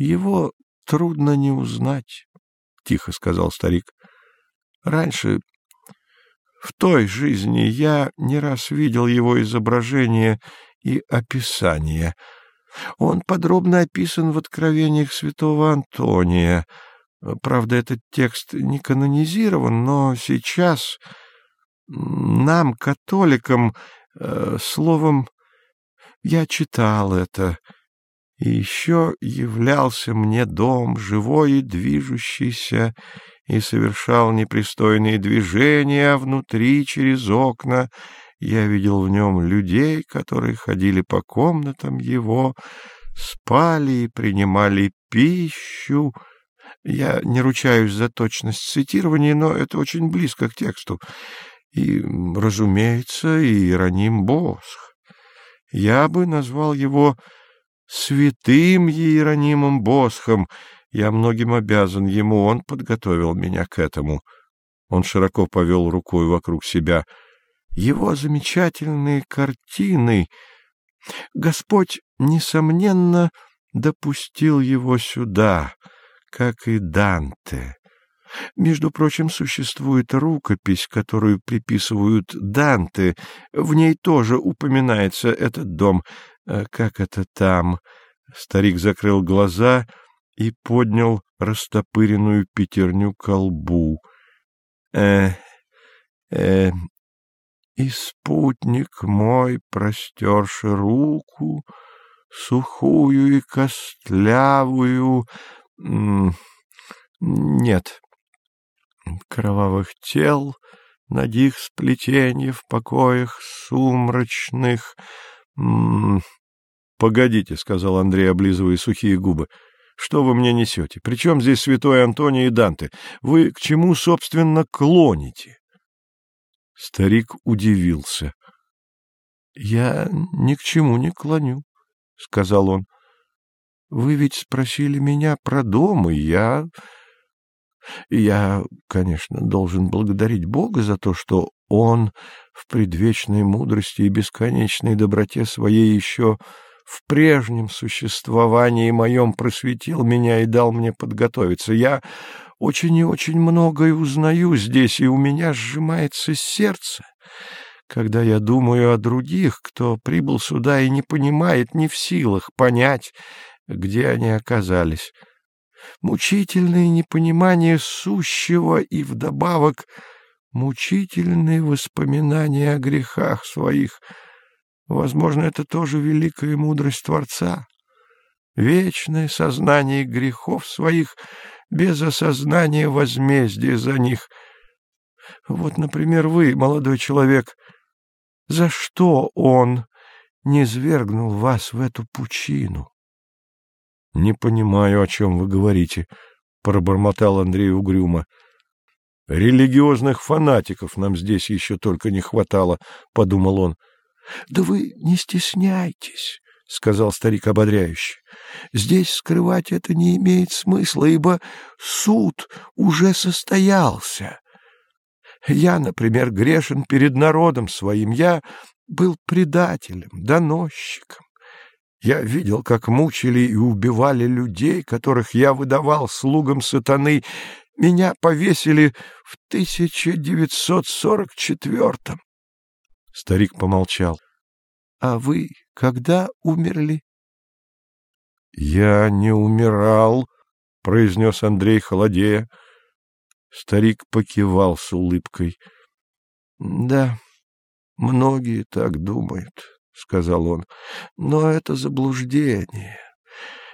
Его трудно не узнать, — тихо сказал старик. — Раньше, в той жизни, я не раз видел его изображение и описание. Он подробно описан в откровениях святого Антония. Правда, этот текст не канонизирован, но сейчас нам, католикам, э, словом, я читал это, и еще являлся мне дом, живой и движущийся, и совершал непристойные движения, а внутри, через окна, я видел в нем людей, которые ходили по комнатам его, спали и принимали пищу. Я не ручаюсь за точность цитирования, но это очень близко к тексту. И, разумеется, Иероним Босх. Я бы назвал его святым Иеронимом Босхом. Я многим обязан ему, он подготовил меня к этому. Он широко повел рукой вокруг себя — его замечательные картины. Господь, несомненно, допустил его сюда, как и Данте. Между прочим, существует рукопись, которую приписывают Данте. В ней тоже упоминается этот дом. Э, как это там? Старик закрыл глаза и поднял растопыренную пятерню к лбу. Э, э, и спутник мой, простерши руку, сухую и костлявую, нет, кровавых тел, над их сплетенье в покоях сумрачных. — Погодите, — сказал Андрей, облизывая сухие губы, — что вы мне несете? Причем здесь святой Антоний и Данте? Вы к чему, собственно, клоните? Старик удивился. — Я ни к чему не клоню, — сказал он. — Вы ведь спросили меня про дом, и я... Я, конечно, должен благодарить Бога за то, что Он в предвечной мудрости и бесконечной доброте своей еще в прежнем существовании моем просветил меня и дал мне подготовиться. Я очень и очень многое узнаю здесь, и у меня сжимается сердце, когда я думаю о других, кто прибыл сюда и не понимает, не в силах понять, где они оказались. Мучительное непонимание сущего и вдобавок мучительные воспоминания о грехах своих. Возможно, это тоже великая мудрость Творца. Вечное сознание грехов своих — без осознания возмездия за них. Вот, например, вы, молодой человек, за что он не свергнул вас в эту пучину? — Не понимаю, о чем вы говорите, — пробормотал Андрей угрюмо. — Религиозных фанатиков нам здесь еще только не хватало, — подумал он. — Да вы не стесняйтесь, — сказал старик ободряюще. — Здесь скрывать это не имеет смысла, ибо суд уже состоялся. Я, например, грешен перед народом своим. Я был предателем, доносчиком. Я видел, как мучили и убивали людей, которых я выдавал слугам сатаны. Меня повесили в 1944-м. Старик помолчал. — А вы когда умерли? — Я не умирал, — произнес Андрей холодея. Старик покивал с улыбкой. — Да, многие так думают, — сказал он, — но это заблуждение.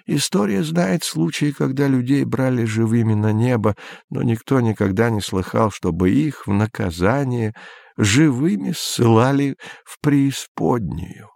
История знает случаи, когда людей брали живыми на небо, но никто никогда не слыхал, чтобы их в наказание живыми ссылали в преисподнюю.